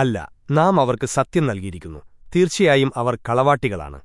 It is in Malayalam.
അല്ല നാം അവർക്ക് സത്യം നൽകിയിരിക്കുന്നു. തീർച്ചയായും അവർ കളവാട്ടികളാണ്.